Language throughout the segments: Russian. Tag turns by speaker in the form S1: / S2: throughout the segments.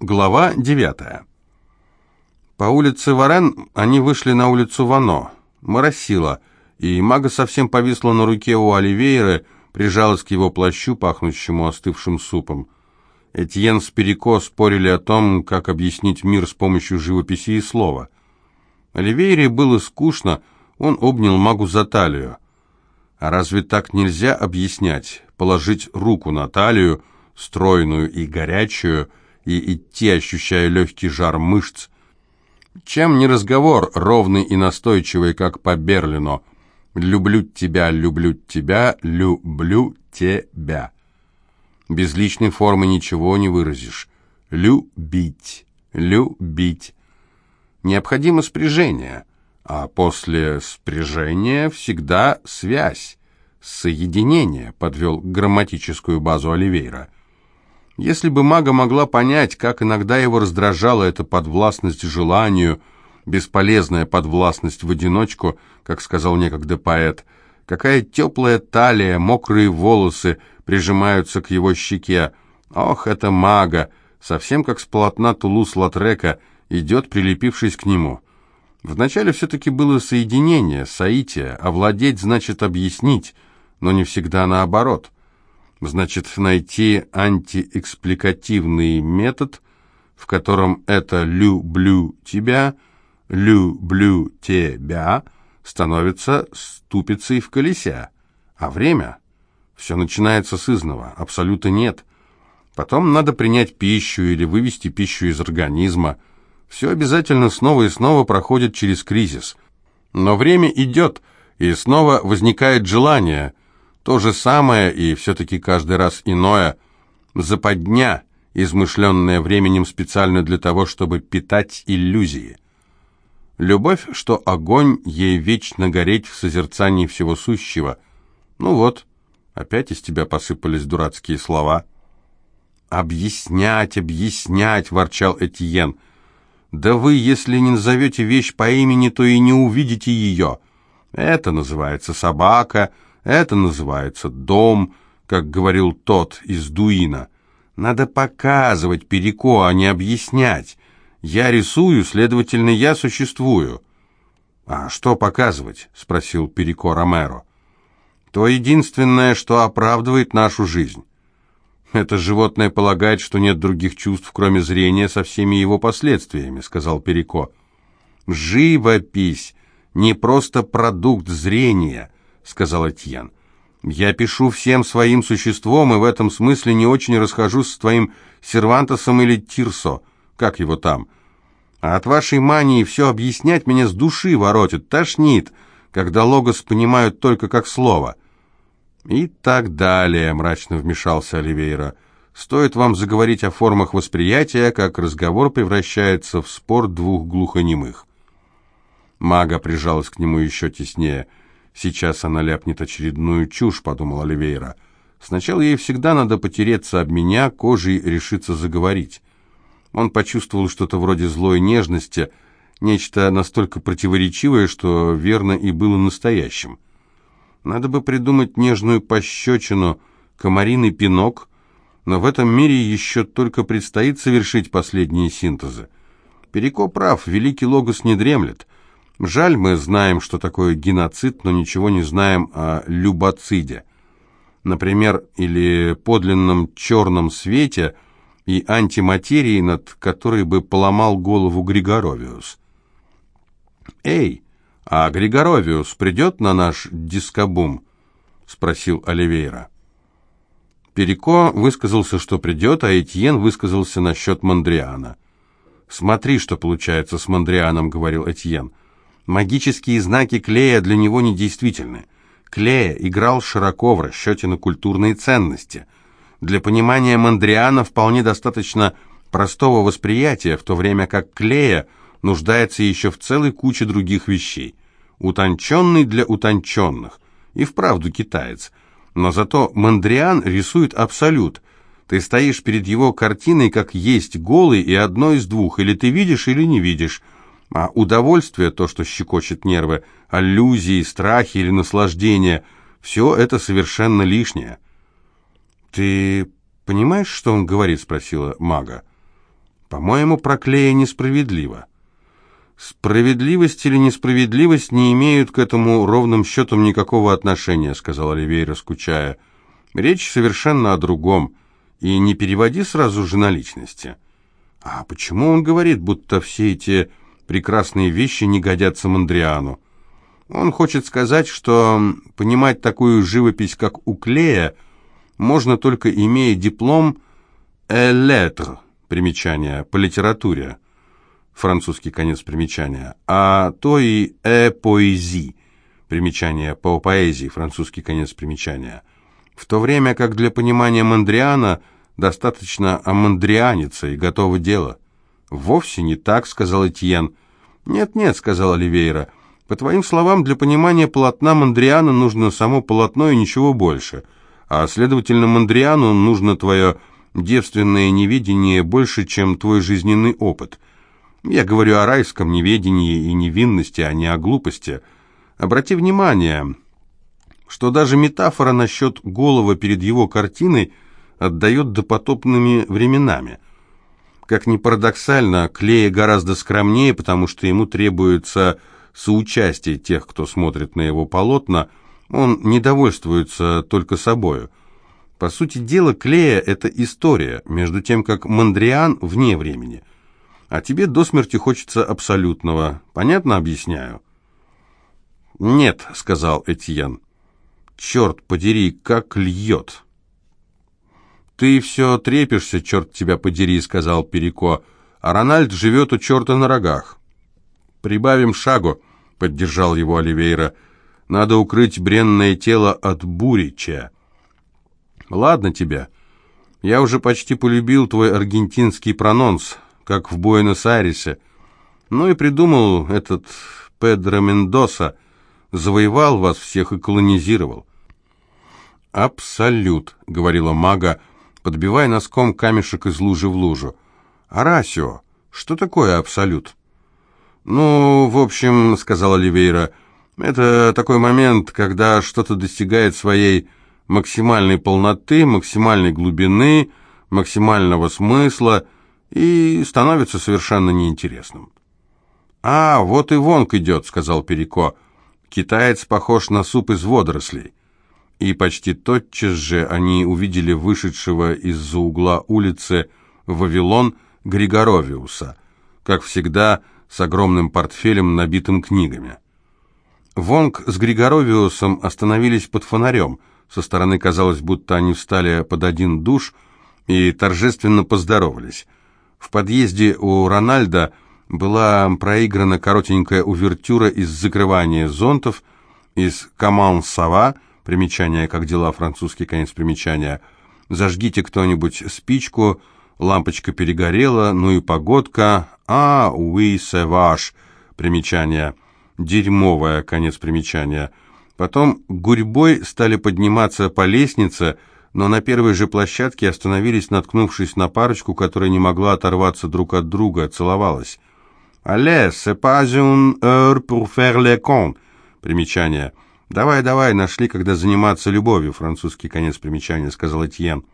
S1: Глава 9. По улице Варен они вышли на улицу Вано. Моросило, и мага совсем повисла на руке у Оливейры, прижалась к его плащу, пахнущему остывшим супом. Этьен с Перико спорили о том, как объяснить мир с помощью живописи и слова. Оливейре было скучно, он обнял магу за талию. А разве так нельзя объяснять? Положить руку на талию, стройную и горячую, и идти, ощущая легкий жар мышц. Чем не разговор, ровный и настойчивый, как по Берлину. «Люблю тебя, люблю тебя, люблю тебя». Без личной формы ничего не выразишь. Любить, любить. Необходимо спряжение, а после спряжения всегда связь, соединение, подвел грамматическую базу Оливейра. Если бы мага могла понять, как иногда его раздражала эта подвластность желанию, бесполезная подвластность в одиночку, как сказал некогда поэт, какая теплая талия, мокрые волосы прижимаются к его щеке. Ох, это мага, совсем как с полотна Тулус-Латрека, идет, прилепившись к нему. Вначале все-таки было соединение, соитие, овладеть значит объяснить, но не всегда наоборот. Значит, найти антиэкспликативный метод, в котором это «люблю тебя», «люблю тебя» становится ступицей в колесе. А время? Все начинается с изного, абсолюта нет. Потом надо принять пищу или вывести пищу из организма. Все обязательно снова и снова проходит через кризис. Но время идет, и снова возникает желание – то же самое и все-таки каждый раз иное. Западня, измышленная временем специально для того, чтобы питать иллюзии. Любовь, что огонь ей вечно гореть в созерцании всего сущего. Ну вот, опять из тебя посыпались дурацкие слова. «Объяснять, объяснять!» — ворчал Этьен. «Да вы, если не назовете вещь по имени, то и не увидите ее. Это называется собака, это называется дом, как говорил тот из Дуина. Надо показывать Переко, а не объяснять. Я рисую, следовательно, я существую. А что показывать? спросил Переко Ромеро. То единственное, что оправдывает нашу жизнь. Это животное полагает, что нет других чувств, кроме зрения, со всеми его последствиями, сказал Переко. Живопись не просто продукт зрения, сказал Этьен. «Я пишу всем своим существом, и в этом смысле не очень расхожусь с твоим Сервантосом или Тирсо, как его там. А от вашей мании все объяснять меня с души воротит, тошнит, когда логос понимают только как слово». «И так далее», — мрачно вмешался Оливейра. «Стоит вам заговорить о формах восприятия, как разговор превращается в спор двух глухонемых». Мага прижалась к нему еще теснее — Сейчас она ляпнет очередную чушь, подумал Оливейра. Сначала ей всегда надо потереться об меня, кожей решиться заговорить. Он почувствовал что-то вроде злой нежности, нечто настолько противоречивое, что верно и было настоящим. Надо бы придумать нежную пощечину, комариный пинок, но в этом мире еще только предстоит совершить последние синтезы. Переко прав, великий логос не дремлет. Жаль, мы знаем, что такое геноцид, но ничего не знаем о любоциде. Например, или подлинном черном свете и антиматерии, над которой бы поломал голову Григоровиус. «Эй, а Григоровиус придет на наш дискобум?» — спросил Оливейра. Переко высказался, что придет, а Этьен высказался насчет Мандриана. «Смотри, что получается с Мандрианом», — говорил Этьен. Магические знаки Клея для него недействительны. Клея играл широко в расчете на культурные ценности. Для понимания Мандриана вполне достаточно простого восприятия, в то время как Клея нуждается еще в целой куче других вещей. Утонченный для утонченных. И вправду китаец. Но зато Мандриан рисует абсолют. Ты стоишь перед его картиной, как есть голый, и одно из двух. Или ты видишь, или не видишь. А удовольствие, то, что щекочет нервы, аллюзии, страхи или наслаждение, все это совершенно лишнее. «Ты понимаешь, что он говорит?» — спросила мага. По-моему, проклея несправедливо. «Справедливость или несправедливость не имеют к этому ровным счетом никакого отношения», — сказал Оливейра, скучая. «Речь совершенно о другом, и не переводи сразу же на личности». «А почему он говорит, будто все эти прекрасные вещи не годятся Мандриану?» Он хочет сказать, что понимать такую живопись, как у Клея, можно только имея диплом «э lettre», примечание, по литературе, французский конец примечания, а то и «э поэзи», примечание, по поэзии, французский конец примечания. В то время как для понимания Мандриана достаточно омандрианиться и готово дело. «Вовсе не так», — сказал Этьен. «Нет-нет», — сказал Оливейра, — по твоим словам, для понимания полотна Мандриана нужно само полотно и ничего больше, а, следовательно, Мандриану нужно твое девственное неведение больше, чем твой жизненный опыт. Я говорю о райском неведении и невинности, а не о глупости. Обрати внимание, что даже метафора насчет голова перед его картиной отдает допотопными временами. Как ни парадоксально, Клея гораздо скромнее, потому что ему требуется соучастие тех, кто смотрит на его полотна, он не довольствуется только собою. По сути дела, Клея — это история, между тем, как Мандриан вне времени. А тебе до смерти хочется абсолютного. Понятно объясняю? «Нет», — сказал Этьен. «Черт подери, как льет!» «Ты все трепишься, черт тебя подери», — сказал Переко, «а Рональд живет у черта на рогах». «Прибавим шагу», — поддержал его Оливейра. «Надо укрыть бренное тело от бурича». «Ладно тебе. Я уже почти полюбил твой аргентинский прононс, как в Буэнос-Айресе. Ну и придумал этот Педро Мендоса, завоевал вас всех и колонизировал». «Абсолют», — говорила мага, подбивая носком камешек из лужи в лужу. «Арасио, что такое абсолют?» «Ну, в общем, — сказал Оливейра, — это такой момент, когда что-то достигает своей максимальной полноты, максимальной глубины, максимального смысла и становится совершенно неинтересным». «А, вот и Вонг идет», — сказал Переко. «Китаец похож на суп из водорослей». И почти тотчас же они увидели вышедшего из-за угла улицы Вавилон Григоровиуса. Как всегда, — с огромным портфелем, набитым книгами. Вонг с Григоровиусом остановились под фонарем. Со стороны казалось, будто они встали под один душ и торжественно поздоровались. В подъезде у Рональда была проиграна коротенькая увертюра из закрывания зонтов, из «Коман Сава», примечание «Как дела?» французский конец примечания, «Зажгите кто-нибудь спичку», Лампочка перегорела, ну и погодка. А, уи севаш. Примечание. Дерьмовое, конец примечания. Потом гурьбой стали подниматься по лестнице, но на первой же площадке остановились, наткнувшись на парочку, которая не могла оторваться друг от друга, целовалась. «Allez, c'est pas une heure pour faire les cons». Примечание. «Давай, давай, нашли, когда заниматься любовью», французский конец примечания, сказал Этьен.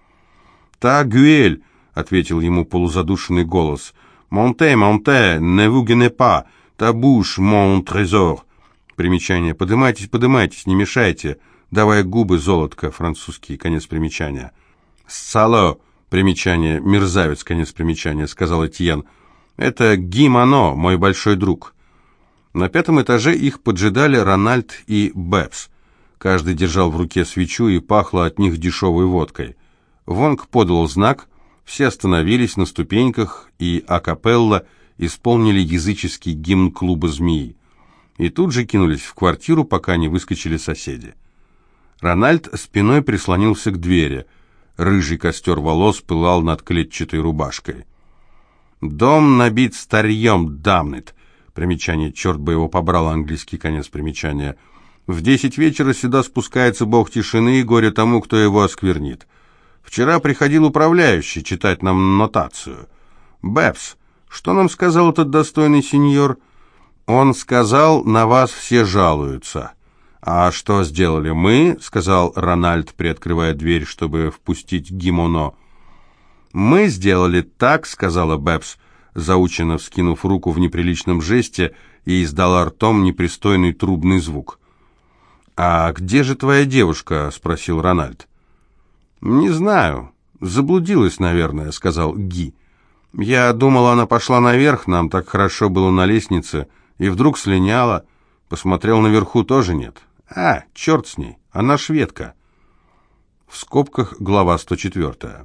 S1: «Та, Гюэль, — ответил ему полузадушенный голос. «Монте, монте, не vous pas, ta bouche, mon trésor». Примечание. «Подымайтесь, подымайтесь, не мешайте». «Давай губы, золотко», французский, конец примечания. «Сало», примечание, «мерзавец», конец примечания, сказал Этьен. «Это Гимано, мой большой друг». На пятом этаже их поджидали Рональд и Бэбс. Каждый держал в руке свечу и пахло от них дешевой водкой. Вонг подал знак, все остановились на ступеньках и акапелла исполнили языческий гимн клуба «Змеи». И тут же кинулись в квартиру, пока не выскочили соседи. Рональд спиной прислонился к двери. Рыжий костер волос пылал над клетчатой рубашкой. «Дом набит старьем, дамнет!» Примечание «Черт бы его побрал» английский конец примечания. «В десять вечера сюда спускается бог тишины и горе тому, кто его осквернит. Вчера приходил управляющий читать нам нотацию. Бэбс, что нам сказал этот достойный сеньор? Он сказал, на вас все жалуются. А что сделали мы? сказал Рональд, приоткрывая дверь, чтобы впустить Ги Моно. «Мы сделали так», — сказала Бэбс, заученно вскинув руку в неприличном жесте и издала ртом непристойный трубный звук. «А где же твоя девушка?» — спросил Рональд. «Не знаю. Заблудилась, наверное», — сказал Ги. «Я думал, она пошла наверх, нам так хорошо было на лестнице, и вдруг слиняла. Посмотрел наверху, тоже нет. А, черт с ней, она шведка». В скобках глава 104.